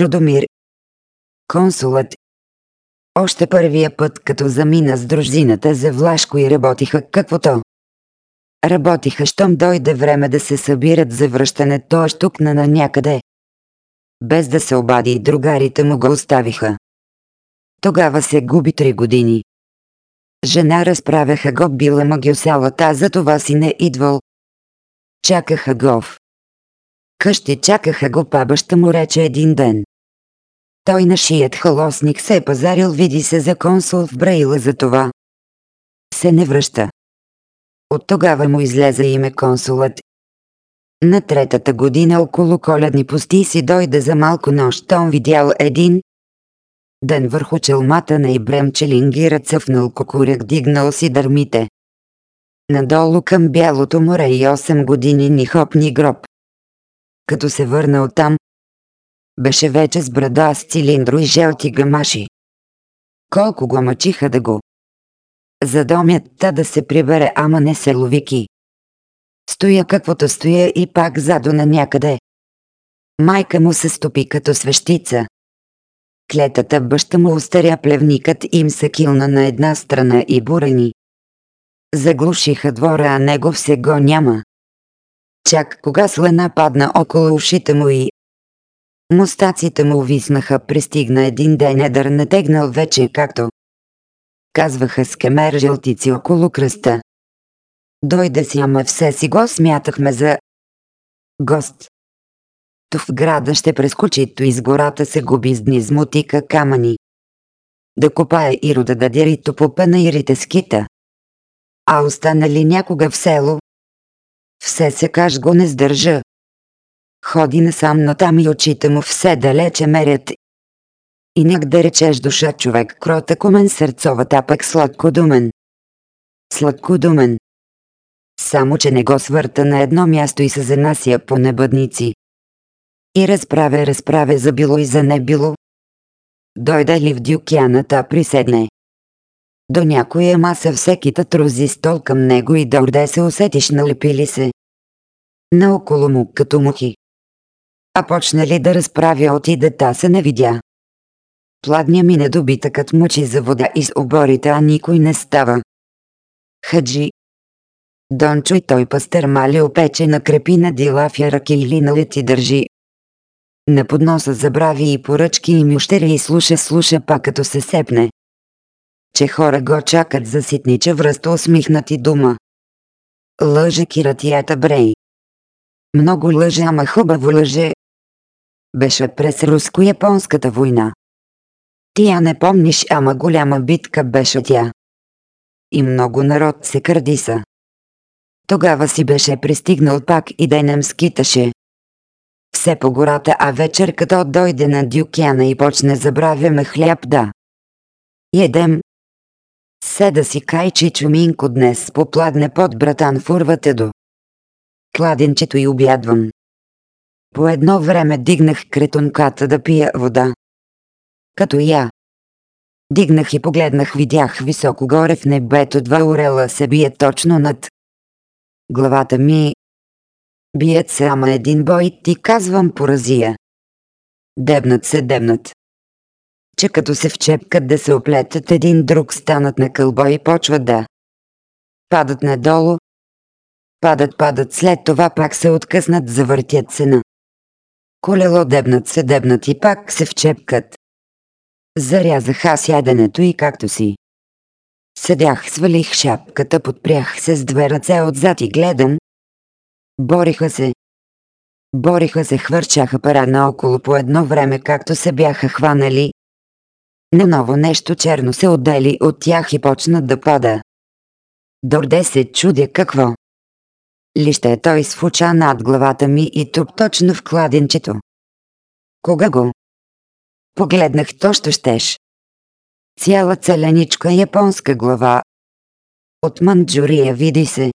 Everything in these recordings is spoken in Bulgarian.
Чудомир. Консулът. Още първия път, като замина с дружината за Влашко и работиха каквото. Работиха, щом дойде време да се събират за връщане, той штукна на някъде. Без да се обади, другарите му го оставиха. Тогава се губи три години. Жена разправяха го била магиосалата, за това си не идвал. Чакаха го в къщи, чакаха го, баща му рече един ден. Той на шият халосник се е пазарил, види се за консул в Брейла за това. Се не връща. От тогава му излезе име консулът. На третата година около коледни пости си дойде за малко нощ, том видял един, Ден върху челмата на Ибрем Челингира цъфнал кукуряк дигнал си дърмите. Надолу към бялото море и 8 години ни хоп ни гроб. Като се върнал там, беше вече с брада с цилиндро и желти гамаши. Колко го мъчиха да го задомят та да се прибере, ама не се ловики. Стоя каквото стоя и пак задо на някъде. Майка му се стопи като свещица. Клетата баща му устаря плевникът им се килна на една страна и бурени. Заглушиха двора, а него все го няма. Чак кога слена падна около ушите му и Мустаците му виснаха, пристигна един ден едър натегнал вече както. Казваха с кемер жълтици около кръста. Дойде си, ама все си го смятахме за гост. То в града ще прескочи, то из гората се губи с дни с мутика камъни. Да копае и рода да дери то по панаирите скита. А остана ли някога в село? Все се каш го не сдържа. Ходи насам, но там и очите му все далече мерят. И нек да речеш душа човек кротък умен сърцовата пък сладкодумен. Сладкодумен. Само, че не го свърта на едно място и се занася по небъдници. И разправя, разправя за било и за не било. Дойде ли в дюкяната, приседне. До някоя маса всеки трузи стол към него и дорде се усетиш налепили се. Наоколо му като мухи. А почна ли да разправя от и дета се не видя. Пладня ми недобитъкът мъчи за вода из оборите, а никой не става. Хаджи, Дончо и той пастър мали опече на крепина дилафя ръки или на лети държи. На подноса забрави и поръчки и мющери и слуша слуша пак като се сепне. Че хора го чакат за ситнича връста усмихнати дума. Лъже киратията брей. Много лъже, ама хубаво лъже. Беше през руско-японската война. Ти я не помниш, ама голяма битка беше тя. И много народ се кърдиса. Тогава си беше пристигнал пак и денем скиташе. Все по гората, а вечер като дойде на дюкяна и почне забравяме хляб да. Едем. Седа си кайчи чуминко днес попладне под братан фурвате до. Кладенчето и обядвам. По едно време дигнах кретонката да пия вода. Като я. Дигнах и погледнах, видях високо горе в небето два орела се бие точно над главата ми. Бият се ама един бой, ти казвам поразия. Дебнат се, дебнат. Че като се вчепкат да се оплетат един друг станат на кълбо и почват да. Падат надолу. Падат, падат, след това пак се откъснат, завъртят се на. Колело дебнат се, дебнат и пак се вчепкат. Зарязах аз яденето и както си. Седях, свалих шапката, подпрях се с две ръце отзад и гледам. Бориха се. Бориха се, хвърчаха пара наоколо по едно време, както се бяха хванали. Наново нещо черно се отдели от тях и почнат да пада. Дорде се чудя какво. Ли ще е той свуча над главата ми и тук точно в кладенчето. Кога го? Погледнах, то ще щеш цяла целеничка японска глава. От Манджурия види се.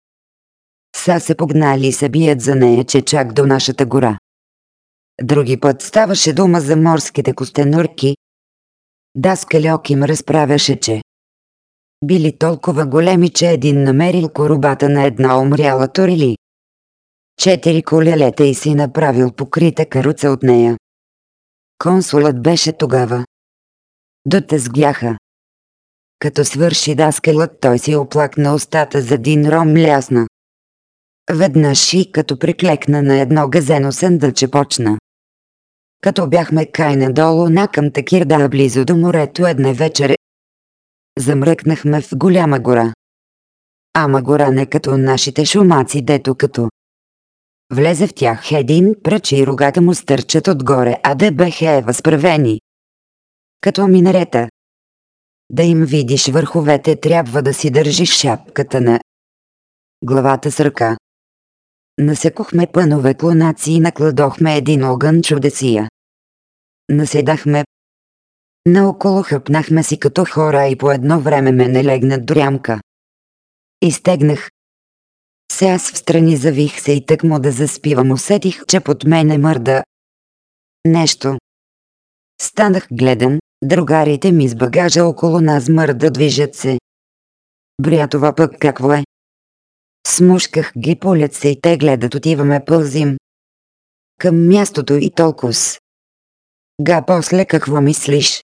Са се погнали и се бият за нея, че чак до нашата гора. Други път ставаше дума за морските костенурки. Даскалек им разправяше, че били толкова големи, че един намерил коробата на една умряла турили. Четири колелета и си направил покрита каруца от нея. Консулът беше тогава. До те сгляха. Като свърши даскалът, той си оплакна устата за един ром лясна. Веднъж и като приклекна на едно газено съндъче почна. Като бяхме кай надолу на към Такирда близо до морето една вечер, замръкнахме в голяма гора. Ама гора не като нашите шумаци, дето като. Влезе в тях един пръч и рогата му стърчат отгоре, а да беха е възправени. Като минарета. Да им видиш върховете, трябва да си държиш шапката на главата с ръка. Насекохме пънове клонаци и накладохме един огън чудесия. Наседахме. Наоколо хъпнахме си като хора и по едно време ме не легнат до рямка. Изтегнах. Се аз встрани завих се и тък му да заспивам усетих, че под мене мърда. Нещо. Станах гледан, другарите ми с багажа около нас мърда движат се. Брятова пък какво е? Смушках ги по лице и те гледат отиваме пълзим. Към мястото и толкова. Га после какво мислиш?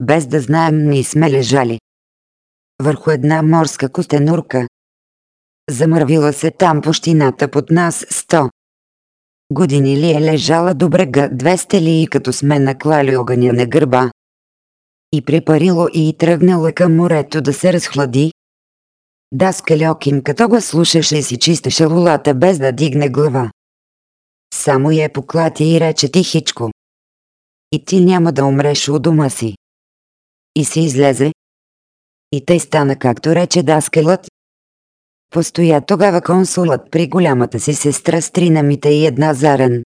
Без да знаем ни сме лежали. Върху една морска костенурка. Замървила се там пущината под нас сто. Години ли е лежала до брега, две стели и като сме наклали огъня на гърба. И препарило и тръгнала към морето да се разхлади, Даскалокин като го слушаше си чистеше лулата без да дигне глава. Само я поклати и рече тихичко. И ти няма да умреш у дома си. И си излезе. И тъй стана както рече даскалът. Постоя тогава консулът при голямата си сестра с три намита и една зарен.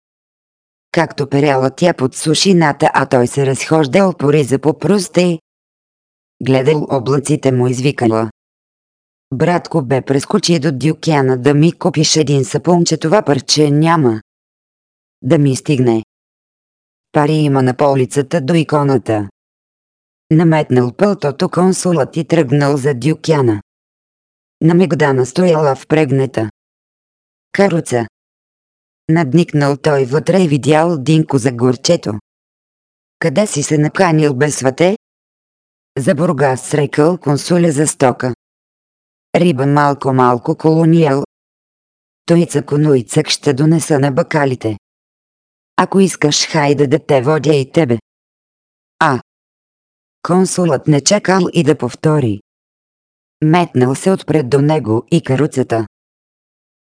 Както перяла тя под сушината, а той се разхождал по риза по пруста и гледал облаците му извикала. Братко бе прескочи до дюкяна да ми купиш един сапун, че това парче няма. Да ми стигне. Пари има на полицата до иконата. Наметнал пълтото консулът и тръгнал за дюкяна. На Мегдана стояла в прегнета. Каруца. Надникнал той вътре и видял Динко за горчето. Къде си се наканил без свате? За Бургас рекал консуля за стока. Риба малко-малко колониал. Тойца конуицък ще донеса на бакалите. Ако искаш, хайде да те водя и тебе. Консулът не чекал и да повтори. Метнал се отпред до него и каруцата.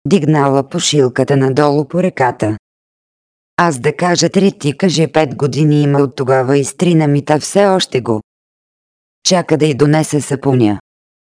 Дигнала пошилката надолу по реката. Аз да кажа три ти каже пет години има от тогава и стрина ми та все още го. Чака да й донесе сапуня.